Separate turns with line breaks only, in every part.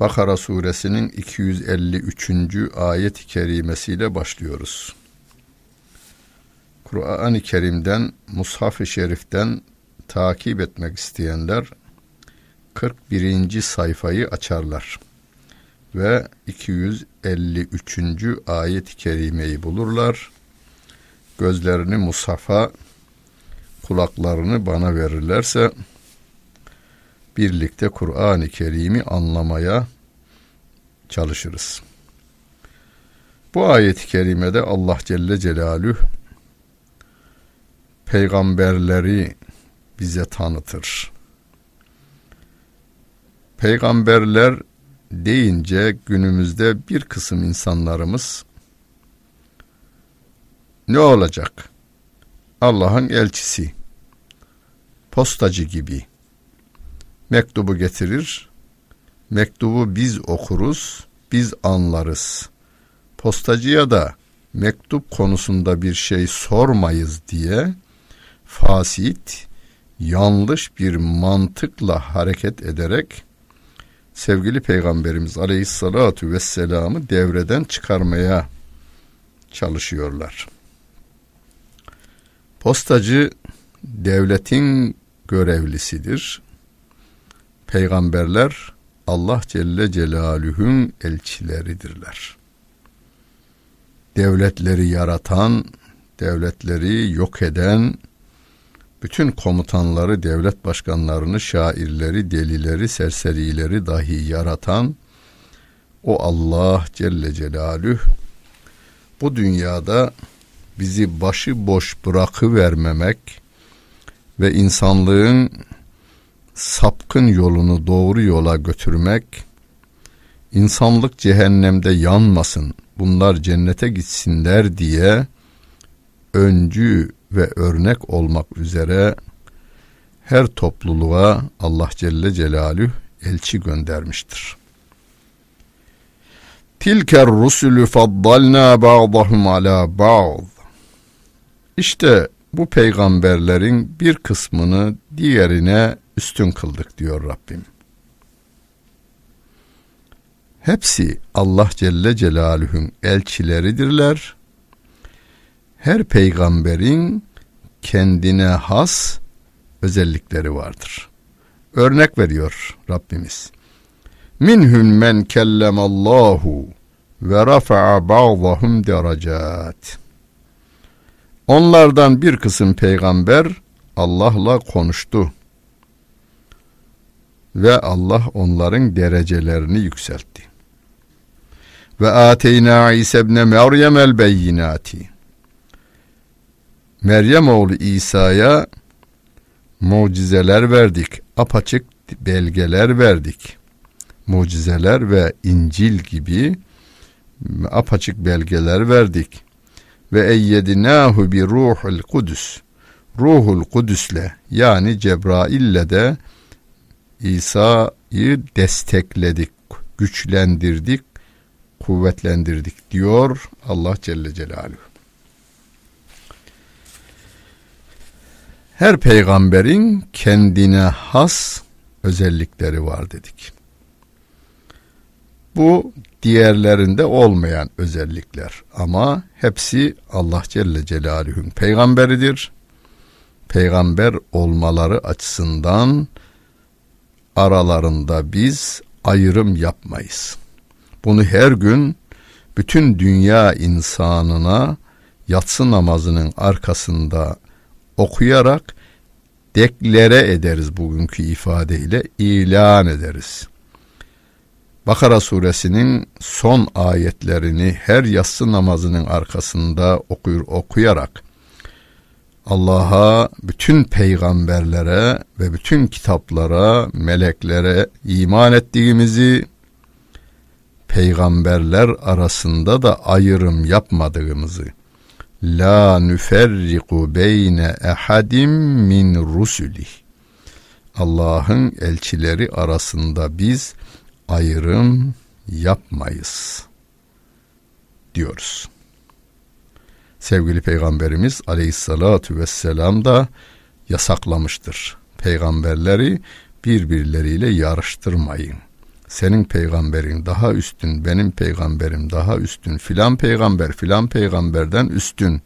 Bakara suresinin 253. ayet-i kerimesiyle başlıyoruz. Kur'an-ı Kerim'den, Mushaf-ı Şerif'ten takip etmek isteyenler 41. sayfayı açarlar ve 253. ayet-i kerimeyi bulurlar. Gözlerini Mushaf'a, kulaklarını bana verirlerse birlikte Kur'an-ı Kerim'i anlamaya çalışırız. Bu ayet-i kerimede Allah Celle Celaluhu peygamberleri bize tanıtır. Peygamberler deyince günümüzde bir kısım insanlarımız ne olacak? Allah'ın elçisi, postacı gibi mektubu getirir. Mektubu biz okuruz, biz anlarız. Postacıya da mektup konusunda bir şey sormayız diye fasit, yanlış bir mantıkla hareket ederek sevgili Peygamberimiz Aleyhissalatu vesselam'ı devreden çıkarmaya çalışıyorlar. Postacı devletin görevlisidir. Peygamberler Allah Celle Celaluhu'nun elçileridirler. Devletleri yaratan, devletleri yok eden, bütün komutanları, devlet başkanlarını, şairleri, delileri, serserileri dahi yaratan o Allah Celle Celaluhu bu dünyada bizi başı boş bırakıvermemek ve insanlığın sapkın yolunu doğru yola götürmek, insanlık cehennemde yanmasın, bunlar cennete gitsinler diye öncü ve örnek olmak üzere her topluluğa Allah Celle Celaluhu elçi göndermiştir. Tilker rusulü faddalna ba'dahum ala ba'd. İşte bu peygamberlerin bir kısmını diğerine üstün kıldık diyor Rabbim. Hepsi Allah Celle Celaluhu'nun elçileridirler. Her peygamberin kendine has özellikleri vardır. Örnek veriyor Rabbimiz. Minhum men kellemallahu ve rafa'a ba'dahum derecat. Onlardan bir kısım peygamber Allah'la konuştu ve Allah onların derecelerini yükseltti. Ve ateyna İsa ibn Meryem el beyinati. Meryem oğlu İsa'ya mucizeler verdik, apaçık belgeler verdik. Mucizeler ve İncil gibi apaçık belgeler verdik. Ve eyyedinahu bi ruhul kudüs. Ruhul kudüsle yani Cebrail'le de İsa'yı destekledik, güçlendirdik, kuvvetlendirdik diyor Allah Celle Celaluhu. Her peygamberin kendine has özellikleri var dedik. Bu diğerlerinde olmayan özellikler ama hepsi Allah Celle Celaluhu'nun peygamberidir. Peygamber olmaları açısından aralarında biz ayrım yapmayız. Bunu her gün bütün dünya insanına yatsı namazının arkasında okuyarak deklere ederiz bugünkü ifadeyle ilan ederiz. Bakara suresinin son ayetlerini her yatsı namazının arkasında okuyur okuyarak Allah'a, bütün peygamberlere ve bütün kitaplara, meleklere iman ettiğimizi peygamberler arasında da ayrım yapmadığımızı la nüferriku beyne ehadim min rusuli Allah'ın elçileri arasında biz ayrım yapmayız diyoruz. Sevgili Peygamberimiz aleyhissalatu vesselam da yasaklamıştır. Peygamberleri birbirleriyle yarıştırmayın. Senin peygamberin daha üstün, benim peygamberim daha üstün, filan peygamber filan peygamberden üstün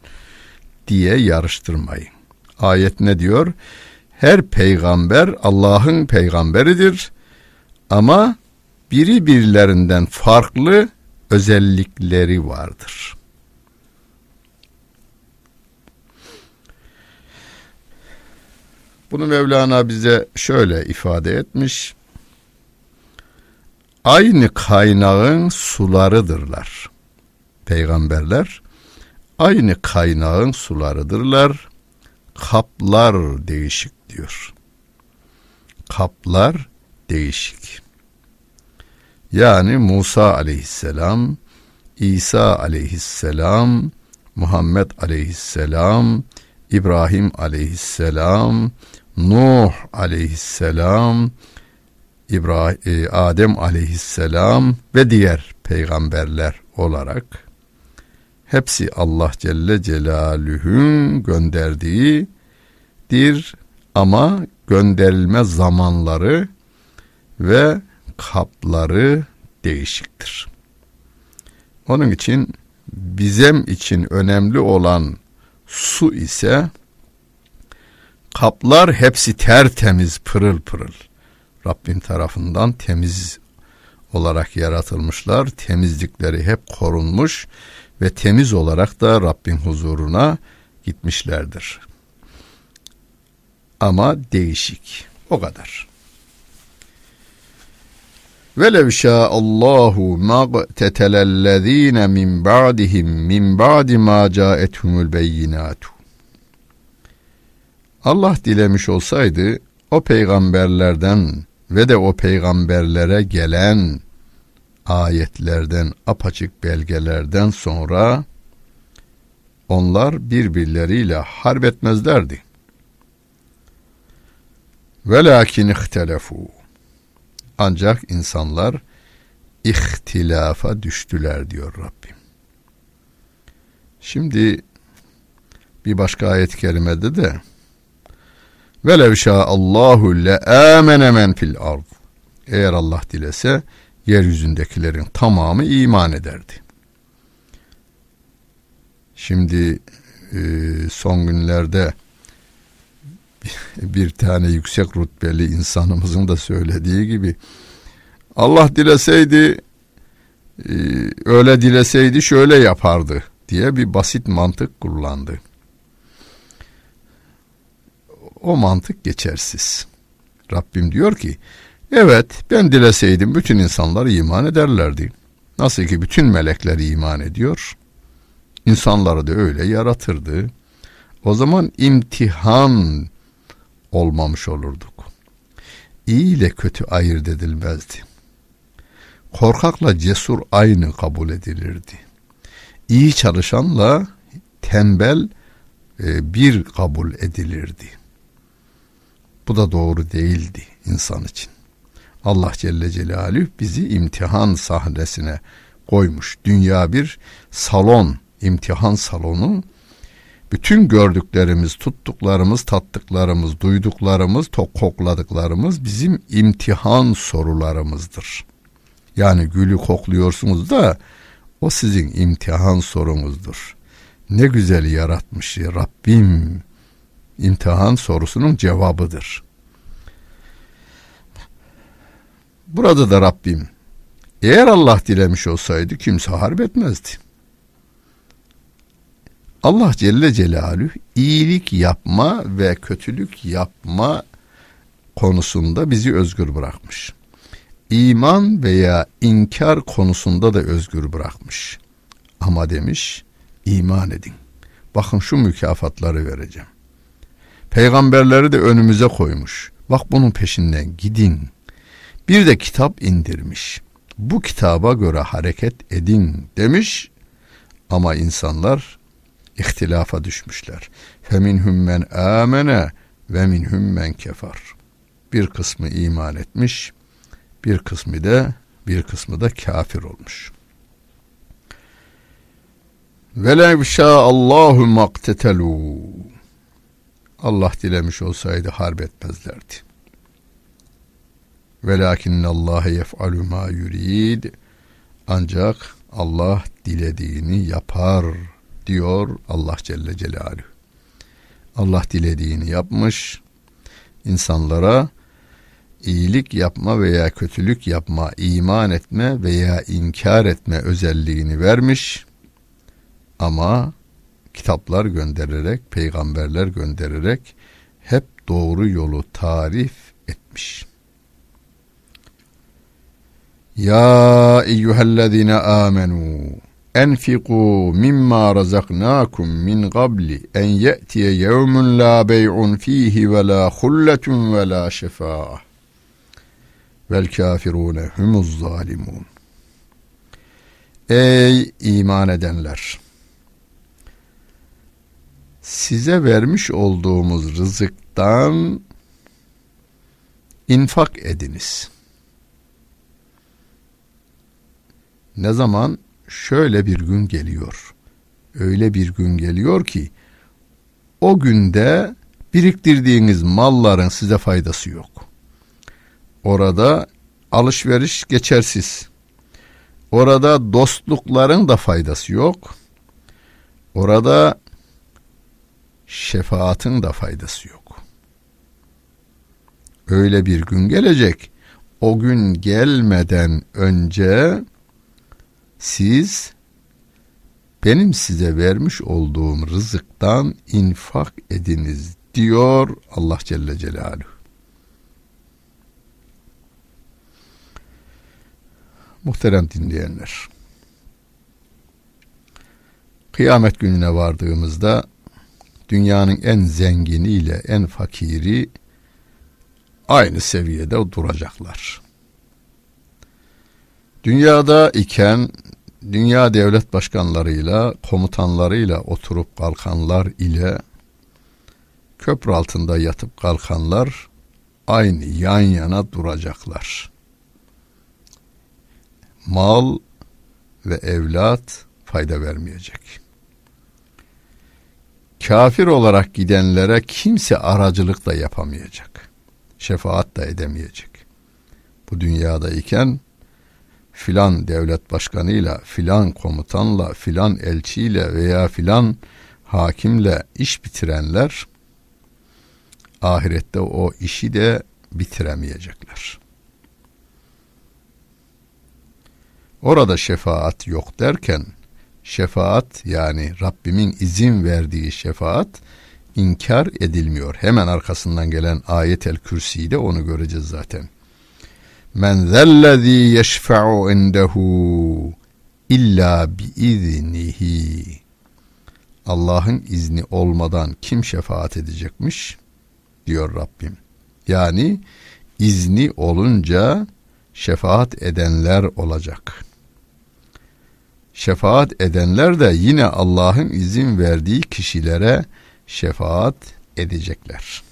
diye yarıştırmayın. Ayet ne diyor? Her peygamber Allah'ın peygamberidir ama biri birilerinden farklı özellikleri vardır. Bunu Mevlana bize şöyle ifade etmiş. Aynı kaynağın sularıdırlar. Peygamberler aynı kaynağın sularıdırlar. Kaplar değişik diyor. Kaplar değişik. Yani Musa aleyhisselam, İsa aleyhisselam, Muhammed aleyhisselam, İbrahim aleyhisselam, Nuh aleyhisselam, İbrahim, e, Adem aleyhisselam ve diğer peygamberler olarak hepsi Allah Celle Celaluhu'nun gönderdiğidir ama gönderilme zamanları ve kapları değişiktir. Onun için bizem için önemli olan su ise kaplar hepsi tertemiz pırıl pırıl. Rabbim tarafından temiz olarak yaratılmışlar. Temizlikleri hep korunmuş ve temiz olarak da Rabbin huzuruna gitmişlerdir. Ama değişik. O kadar. Velev şâallahu maqtetelellezîne min ba'dihim min ba'di ma câethumul beyinâtu. Allah dilemiş olsaydı o peygamberlerden ve de o peygamberlere gelen ayetlerden, apaçık belgelerden sonra onlar birbirleriyle harp etmezlerdi. Velakin ihtelefu. Ancak insanlar ihtilafa düştüler diyor Rabbim. Şimdi bir başka ayet-i kerimede de Velev Allahu le amene men fil ard. Eğer Allah dilese yeryüzündekilerin tamamı iman ederdi. Şimdi e, son günlerde bir tane yüksek rütbeli insanımızın da söylediği gibi Allah dileseydi e, öyle dileseydi şöyle yapardı diye bir basit mantık kullandı. O mantık geçersiz. Rabbim diyor ki evet ben dileseydim bütün insanlar iman ederlerdi. Nasıl ki bütün melekler iman ediyor. İnsanları da öyle yaratırdı. O zaman imtihan olmamış olurduk. İyi ile kötü ayırt edilmezdi. Korkakla cesur aynı kabul edilirdi. İyi çalışanla tembel e, bir kabul edilirdi. Bu da doğru değildi insan için. Allah Celle Celaluhu bizi imtihan sahnesine koymuş. Dünya bir salon, imtihan salonu bütün gördüklerimiz, tuttuklarımız, tattıklarımız, duyduklarımız, kokladıklarımız bizim imtihan sorularımızdır. Yani gülü kokluyorsunuz da o sizin imtihan sorunuzdur. Ne güzel yaratmış ya Rabbim imtihan sorusunun cevabıdır. Burada da Rabbim eğer Allah dilemiş olsaydı kimse harp etmezdi. Allah Celle Celaluhu iyilik yapma ve kötülük yapma konusunda bizi özgür bırakmış. İman veya inkar konusunda da özgür bırakmış. Ama demiş iman edin. Bakın şu mükafatları vereceğim. Peygamberleri de önümüze koymuş. Bak bunun peşinden gidin. Bir de kitap indirmiş. bu kitaba göre hareket edin demiş ama insanlar ihtilafa düşmüşler. Feminhum men amene ve minhum men kefar. Bir kısmı iman etmiş, bir kısmı da bir kısmı da kafir olmuş. Velev Allahu maktetelu. Allah dilemiş olsaydı harp etmezlerdi. Velakinnallâhe yef'alü ma yurid. Ancak Allah dilediğini yapar diyor Allah Celle Celaluhu. Allah dilediğini yapmış. insanlara iyilik yapma veya kötülük yapma, iman etme veya inkar etme özelliğini vermiş. Ama kitaplar göndererek, peygamberler göndererek hep doğru yolu tarif etmiş. Ya eyyühellezine amenu enfiku mimma razaknakum min qabli en ye'tiye yevmun la bey'un fihi ve la hulletun ve la şefa'a vel kafirune humuz zalimun Ey iman edenler! Size vermiş olduğumuz rızıktan infak ediniz. Ne zaman şöyle bir gün geliyor. Öyle bir gün geliyor ki o günde biriktirdiğiniz malların size faydası yok. Orada alışveriş geçersiz. Orada dostlukların da faydası yok. Orada şefaatın da faydası yok. Öyle bir gün gelecek. O gün gelmeden önce siz benim size vermiş olduğum rızıktan infak ediniz diyor Allah Celle Celaluhu. Muhterem dinleyenler. Kıyamet gününe vardığımızda dünyanın en zenginiyle en fakiri aynı seviyede duracaklar. Dünyada iken dünya devlet başkanlarıyla, komutanlarıyla oturup kalkanlar ile köprü altında yatıp kalkanlar aynı yan yana duracaklar. Mal ve evlat fayda vermeyecek. Kafir olarak gidenlere kimse aracılık da yapamayacak. Şefaat da edemeyecek. Bu dünyada iken filan devlet başkanıyla, filan komutanla, filan elçiyle veya filan hakimle iş bitirenler ahirette o işi de bitiremeyecekler. Orada şefaat yok derken şefaat yani Rabbimin izin verdiği şefaat inkar edilmiyor. Hemen arkasından gelen ayet-el kürsiyle onu göreceğiz zaten. Men zellezî yeşfe'u indehu illa biiznihi. Allah'ın izni olmadan kim şefaat edecekmiş? diyor Rabbim. Yani izni olunca şefaat edenler olacak. Şefaat edenler de yine Allah'ın izin verdiği kişilere şefaat edecekler.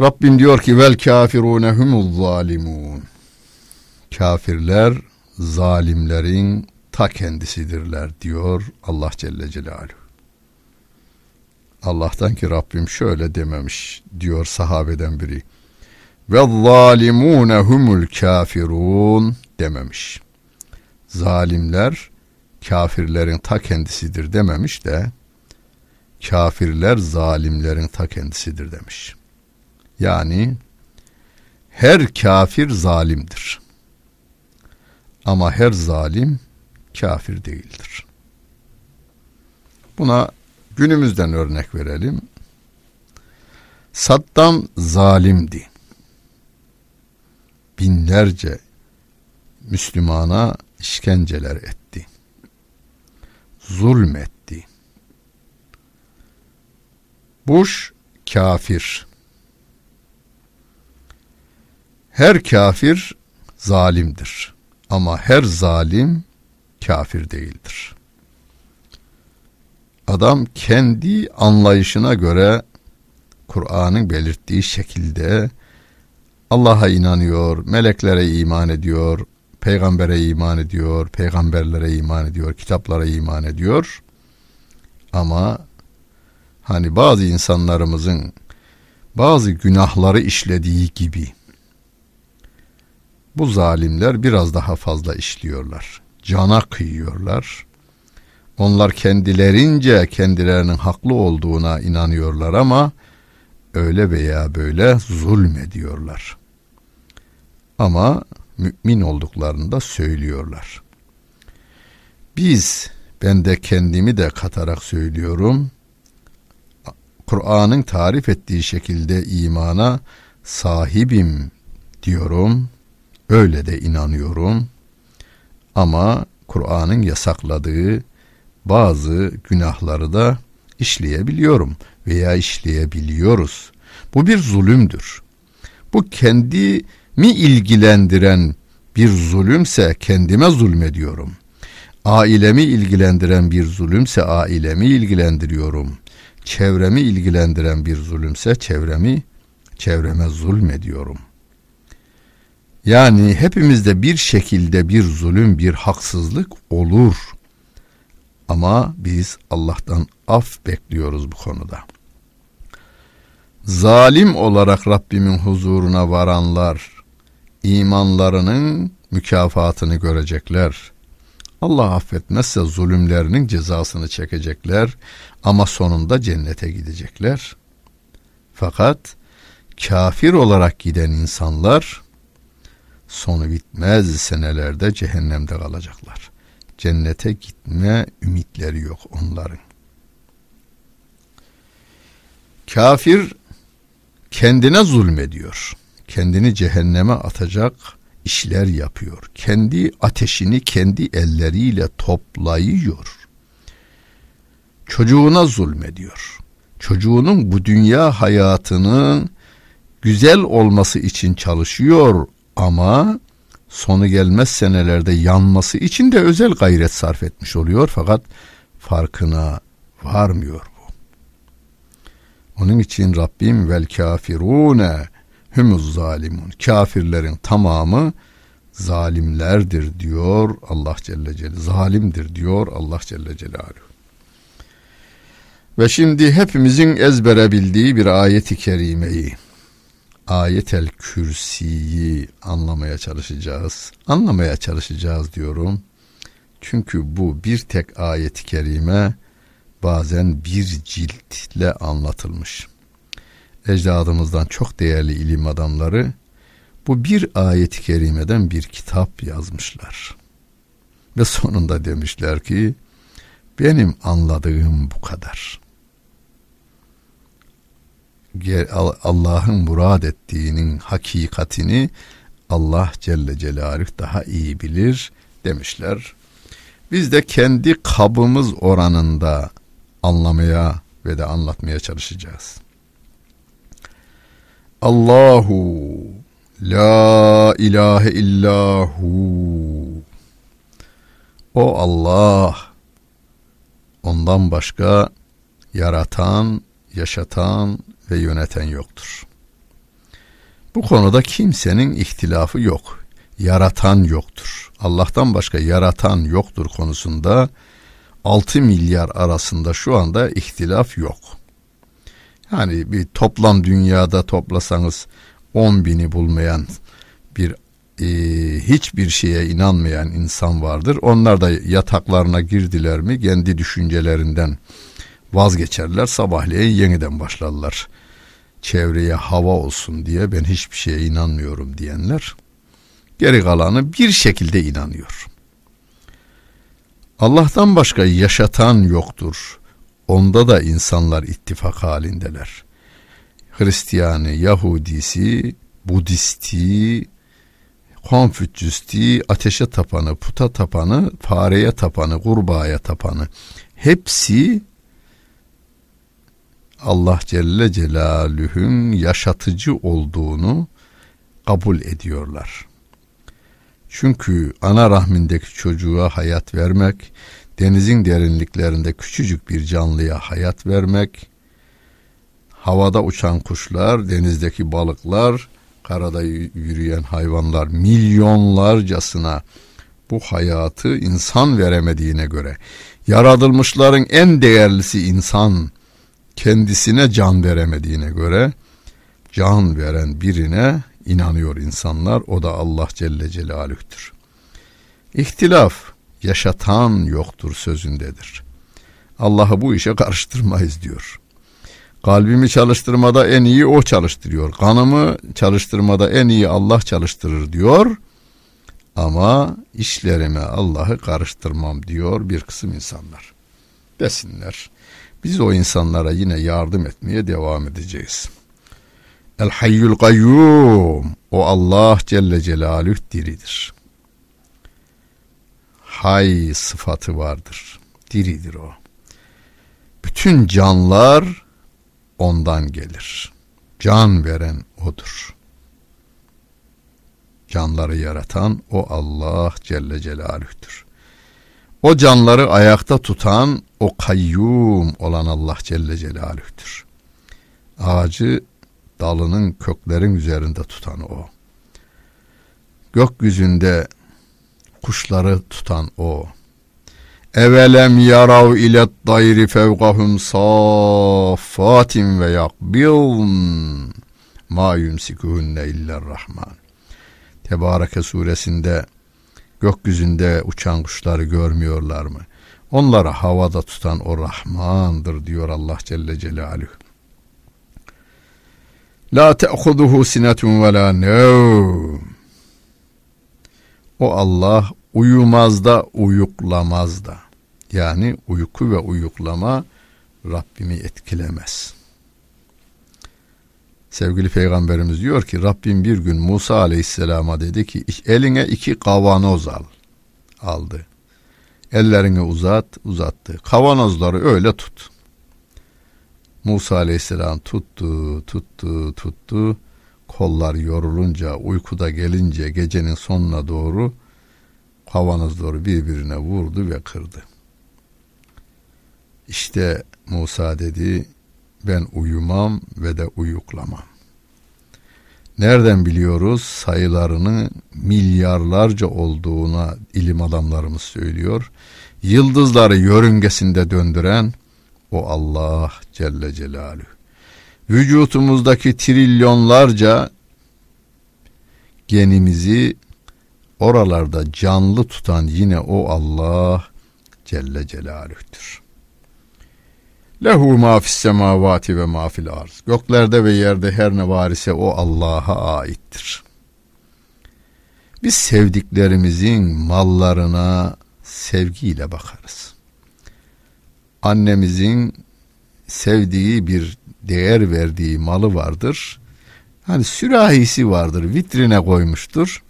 Rabbim diyor ki vel kafirune humuz zalimun. Kafirler zalimlerin ta kendisidirler diyor Allah Celle Celaluhu. Allah'tan ki Rabbim şöyle dememiş diyor sahabeden biri. Ve zalimune humul kafirun dememiş. Zalimler kafirlerin ta kendisidir dememiş de kafirler zalimlerin ta kendisidir demiş. Yani her kafir zalimdir. Ama her zalim kafir değildir. Buna günümüzden örnek verelim. Saddam zalimdi. Binlerce Müslümana işkenceler etti. Zulmetti. Bush kafir. Her kafir zalimdir. Ama her zalim kafir değildir. Adam kendi anlayışına göre Kur'an'ın belirttiği şekilde Allah'a inanıyor, meleklere iman ediyor, peygambere iman ediyor, peygamberlere iman ediyor, kitaplara iman ediyor. Ama hani bazı insanlarımızın bazı günahları işlediği gibi bu zalimler biraz daha fazla işliyorlar. Cana kıyıyorlar. Onlar kendilerince kendilerinin haklı olduğuna inanıyorlar ama öyle veya böyle zulmediyorlar. Ama mümin olduklarını da söylüyorlar. Biz, ben de kendimi de katarak söylüyorum, Kur'an'ın tarif ettiği şekilde imana sahibim diyorum, öyle de inanıyorum. Ama Kur'an'ın yasakladığı bazı günahları da işleyebiliyorum veya işleyebiliyoruz. Bu bir zulümdür. Bu kendi mi ilgilendiren bir zulümse kendime zulmediyorum. Ailemi ilgilendiren bir zulümse ailemi ilgilendiriyorum. Çevremi ilgilendiren bir zulümse çevremi çevreme zulmediyorum. Yani hepimizde bir şekilde bir zulüm, bir haksızlık olur. Ama biz Allah'tan af bekliyoruz bu konuda. Zalim olarak Rabbimin huzuruna varanlar imanlarının mükafatını görecekler. Allah affetmezse zulümlerinin cezasını çekecekler ama sonunda cennete gidecekler. Fakat kafir olarak giden insanlar sonu bitmez senelerde cehennemde kalacaklar. Cennete gitme ümitleri yok onların. Kafir kendine zulmediyor kendini cehenneme atacak işler yapıyor. Kendi ateşini kendi elleriyle toplayıyor. Çocuğuna zulmediyor. Çocuğunun bu dünya hayatının güzel olması için çalışıyor ama sonu gelmez senelerde yanması için de özel gayret sarf etmiş oluyor fakat farkına varmıyor bu. Onun için Rabbim vel kafirune humuz zalimun. Kafirlerin tamamı zalimlerdir diyor Allah Celle Celaluhu. Zalimdir diyor Allah Celle Celaluhu. Ve şimdi hepimizin ezbere bildiği bir ayeti kerimeyi, ayetel kürsiyi anlamaya çalışacağız. Anlamaya çalışacağız diyorum. Çünkü bu bir tek ayet-i kerime bazen bir ciltle anlatılmış ecdadımızdan çok değerli ilim adamları bu bir ayet-i kerimeden bir kitap yazmışlar. Ve sonunda demişler ki benim anladığım bu kadar. Allah'ın murad ettiğinin hakikatini Allah Celle Celaluhu daha iyi bilir demişler. Biz de kendi kabımız oranında anlamaya ve de anlatmaya çalışacağız. Allahu la ilahe illahu O Allah ondan başka yaratan, yaşatan ve yöneten yoktur. Bu konuda kimsenin ihtilafı yok. Yaratan yoktur. Allah'tan başka yaratan yoktur konusunda 6 milyar arasında şu anda ihtilaf yok. Hani bir toplam dünyada toplasanız 10 bini bulmayan bir e, hiçbir şeye inanmayan insan vardır. Onlar da yataklarına girdiler mi kendi düşüncelerinden vazgeçerler. Sabahleyin yeniden başlarlar. Çevreye hava olsun diye ben hiçbir şeye inanmıyorum diyenler. Geri kalanı bir şekilde inanıyor. Allah'tan başka yaşatan yoktur. Onda da insanlar ittifak halindeler. Hristiyanı, Yahudisi, Budisti, Konfüçyüsti, ateşe tapanı, puta tapanı, fareye tapanı, kurbağaya tapanı hepsi Allah Celle Celaluhu'nun yaşatıcı olduğunu kabul ediyorlar. Çünkü ana rahmindeki çocuğa hayat vermek, denizin derinliklerinde küçücük bir canlıya hayat vermek, havada uçan kuşlar, denizdeki balıklar, karada yürüyen hayvanlar milyonlarcasına bu hayatı insan veremediğine göre yaratılmışların en değerlisi insan kendisine can veremediğine göre can veren birine inanıyor insanlar. O da Allah Celle Celaluh'tür. İhtilaf yaşatan yoktur sözündedir. Allah'ı bu işe karıştırmayız diyor. Kalbimi çalıştırmada en iyi o çalıştırıyor. Kanımı çalıştırmada en iyi Allah çalıştırır diyor. Ama işlerime Allah'ı karıştırmam diyor bir kısım insanlar. Desinler. Biz o insanlara yine yardım etmeye devam edeceğiz. El hayyul kayyum. O Allah Celle Celaluhu diridir. Hay sıfatı vardır. Diridir o. Bütün canlar ondan gelir. Can veren odur. Canları yaratan o Allah Celle Celaluh'tür. O canları ayakta tutan o kayyum olan Allah Celle Celaluh'tür. Ağacı dalının köklerin üzerinde tutan o. Gökyüzünde kuşları tutan o. Evelem yarav ile dayri fevkahum saffatin ve yakbiln ma yumsikuhunne iller rahman. Tebareke suresinde gökyüzünde uçan kuşları görmüyorlar mı? Onları havada tutan o Rahman'dır diyor Allah Celle Celaluhu. La te'huduhu sinetun ve la nevm. O Allah uyumaz da uyuklamaz da. Yani uyku ve uyuklama Rabbimi etkilemez. Sevgili Peygamberimiz diyor ki Rabbim bir gün Musa Aleyhisselam'a dedi ki eline iki kavanoz al. Aldı. Ellerini uzat, uzattı. Kavanozları öyle tut. Musa Aleyhisselam tuttu, tuttu, tuttu. Kollar yorulunca, uykuda gelince gecenin sonuna doğru kavanozları birbirine vurdu ve kırdı. İşte Musa dedi, ben uyumam ve de uyuklamam. Nereden biliyoruz? Sayılarının milyarlarca olduğuna ilim adamlarımız söylüyor. Yıldızları yörüngesinde döndüren o Allah Celle Celaluhu. Vücutumuzdaki trilyonlarca genimizi oralarda canlı tutan yine o Allah Celle Celaluh'tür. Lehu ma fis semavati ve ma fil arz. Göklerde ve yerde her ne var ise o Allah'a aittir. Biz sevdiklerimizin mallarına sevgiyle bakarız. Annemizin sevdiği bir değer verdiği malı vardır. Hani sürahisi vardır, vitrine koymuştur.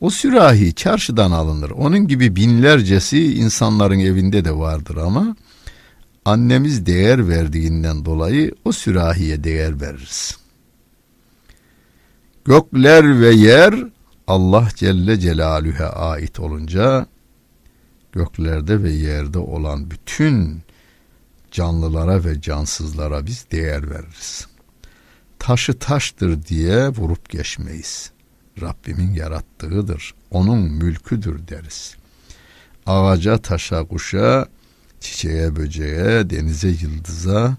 O sürahi çarşıdan alınır. Onun gibi binlercesi insanların evinde de vardır ama annemiz değer verdiğinden dolayı o sürahiye değer veririz. Gökler ve yer Allah Celle Celaluhu'ya ait olunca göklerde ve yerde olan bütün canlılara ve cansızlara biz değer veririz. Taşı taştır diye vurup geçmeyiz. Rabbimin yarattığıdır, onun mülküdür deriz. Ağaca, taşa, kuşa çiçeğe, böceğe, denize, yıldıza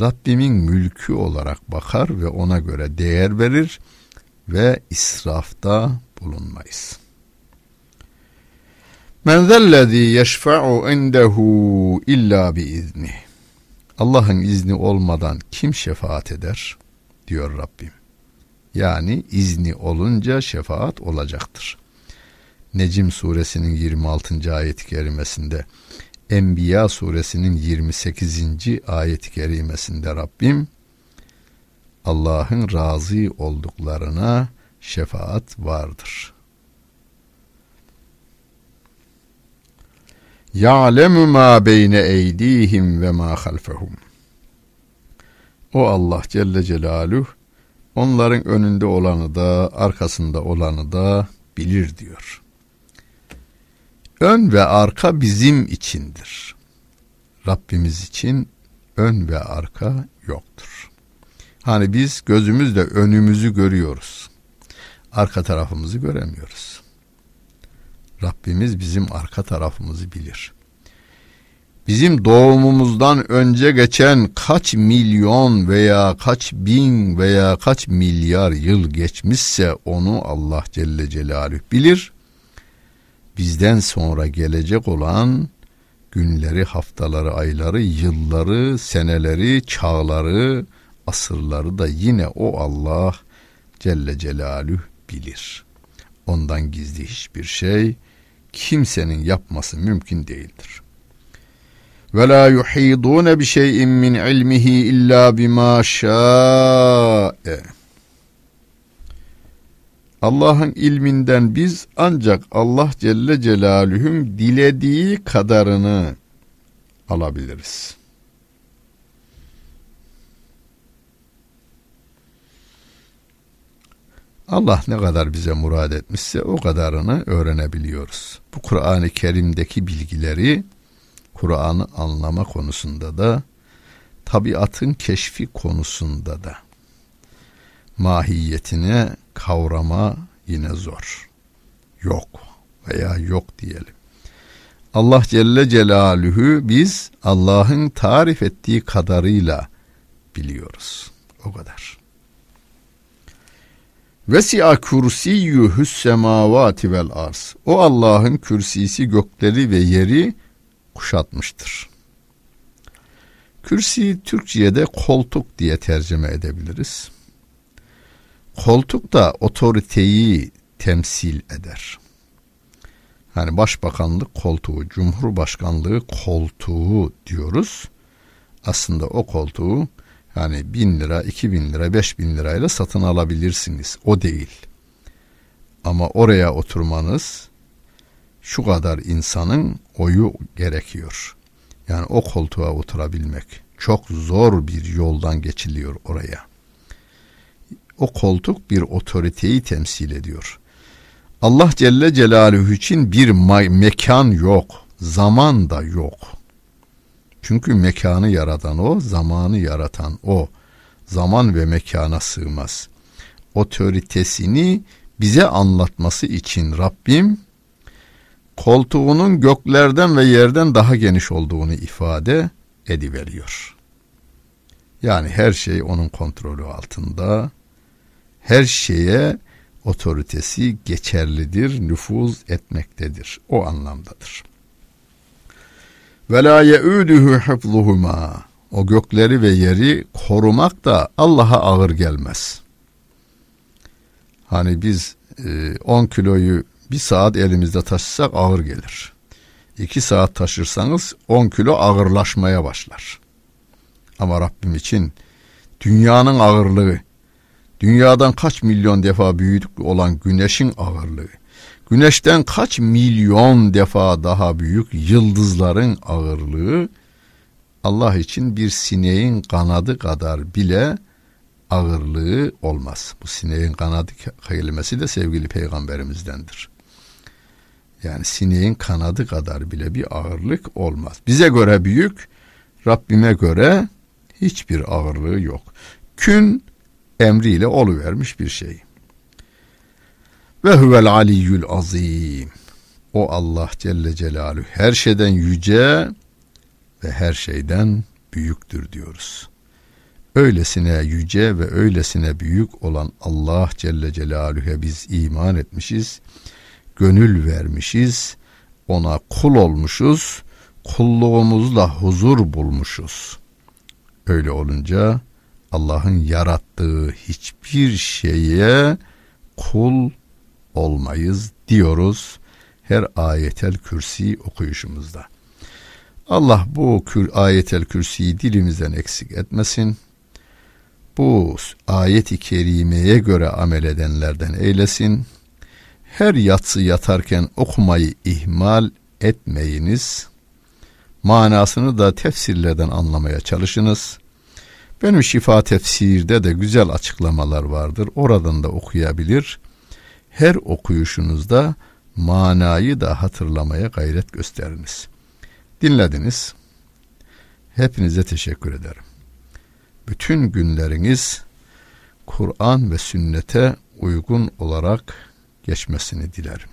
Rabbimin mülkü olarak bakar ve ona göre değer verir ve israfta bulunmayız. Men zellezî yeşfe'u indehu illa bi izni. Allah'ın izni olmadan kim şefaat eder? diyor Rabbim. Yani izni olunca şefaat olacaktır. Necim suresinin 26. ayet-i kerimesinde Enbiya suresinin 28. ayet-i kerimesinde Rabbim Allah'ın razı olduklarına şefaat vardır. Ya'lemu ma beyne eydihim ve ma halfehum. O Allah Celle Celaluhu onların önünde olanı da arkasında olanı da bilir diyor. ön ve arka bizim içindir. Rabbimiz için ön ve arka yoktur. Hani biz gözümüzle önümüzü görüyoruz. Arka tarafımızı göremiyoruz. Rabbimiz bizim arka tarafımızı bilir. Bizim doğumumuzdan önce geçen kaç milyon veya kaç bin veya kaç milyar yıl geçmişse onu Allah Celle Celaluhu bilir. Bizden sonra gelecek olan günleri, haftaları, ayları, yılları, seneleri, çağları, asırları da yine o Allah Celle Celaluhu bilir. Ondan gizli hiçbir şey kimsenin yapması mümkün değildir. Ve la yuhidun bi şey'in min ilmihi illa bima şa'e. Allah'ın ilminden biz ancak Allah Celle Celaluhu'nun dilediği kadarını alabiliriz. Allah ne kadar bize murad etmişse o kadarını öğrenebiliyoruz. Bu Kur'an-ı Kerim'deki bilgileri Kur'an'ı anlama konusunda da tabiatın keşfi konusunda da mahiyetine kavrama yine zor. Yok veya yok diyelim. Allah Celle Celaluhu biz Allah'ın tarif ettiği kadarıyla biliyoruz. O kadar. Vesi'a kursiyyuhus semavati vel arz. O Allah'ın kürsisi gökleri ve yeri kuşatmıştır. Kürsi Türkçe'ye de koltuk diye tercüme edebiliriz. Koltuk da otoriteyi temsil eder. Hani başbakanlık koltuğu, cumhurbaşkanlığı koltuğu diyoruz. Aslında o koltuğu yani bin lira, iki bin lira, beş bin lirayla satın alabilirsiniz. O değil. Ama oraya oturmanız şu kadar insanın oyu gerekiyor. Yani o koltuğa oturabilmek çok zor bir yoldan geçiliyor oraya. O koltuk bir otoriteyi temsil ediyor. Allah Celle Celaluhu için bir mekan yok, zaman da yok. Çünkü mekanı yaratan o, zamanı yaratan o. Zaman ve mekana sığmaz. Otoritesini bize anlatması için Rabbim koltuğunun göklerden ve yerden daha geniş olduğunu ifade ediveriyor. Yani her şey onun kontrolü altında. Her şeye otoritesi geçerlidir, nüfuz etmektedir. O anlamdadır. Ve la yeuduhu hifzuhuma. O gökleri ve yeri korumak da Allah'a ağır gelmez. Hani biz 10 e, kiloyu bir saat elimizde taşısak ağır gelir. 2 saat taşırsanız 10 kilo ağırlaşmaya başlar. Ama Rabbim için dünyanın ağırlığı, dünyadan kaç milyon defa büyük olan güneşin ağırlığı, Güneşten kaç milyon defa daha büyük yıldızların ağırlığı Allah için bir sineğin kanadı kadar bile ağırlığı olmaz. Bu sineğin kanadı kelimesi de sevgili peygamberimizdendir. Yani sineğin kanadı kadar bile bir ağırlık olmaz. Bize göre büyük, Rabbime göre hiçbir ağırlığı yok. Kün emriyle oluvermiş bir şey. Ve huvel aliyyül azim. O Allah Celle Celaluhu her şeyden yüce ve her şeyden büyüktür diyoruz. Öylesine yüce ve öylesine büyük olan Allah Celle Celaluhu'ya biz iman etmişiz, gönül vermişiz, ona kul olmuşuz, kulluğumuzla huzur bulmuşuz. Öyle olunca Allah'ın yarattığı hiçbir şeye kul olmayız diyoruz her ayetel kürsi okuyuşumuzda. Allah bu ayetel kürsiyi dilimizden eksik etmesin. Bu ayet-i kerimeye göre amel edenlerden eylesin. Her yatsı yatarken okumayı ihmal etmeyiniz. Manasını da tefsirlerden anlamaya çalışınız. Benim şifa tefsirde de güzel açıklamalar vardır. Oradan da okuyabilir her okuyuşunuzda manayı da hatırlamaya gayret gösteriniz. Dinlediniz. Hepinize teşekkür ederim. Bütün günleriniz Kur'an ve sünnete uygun olarak geçmesini dilerim.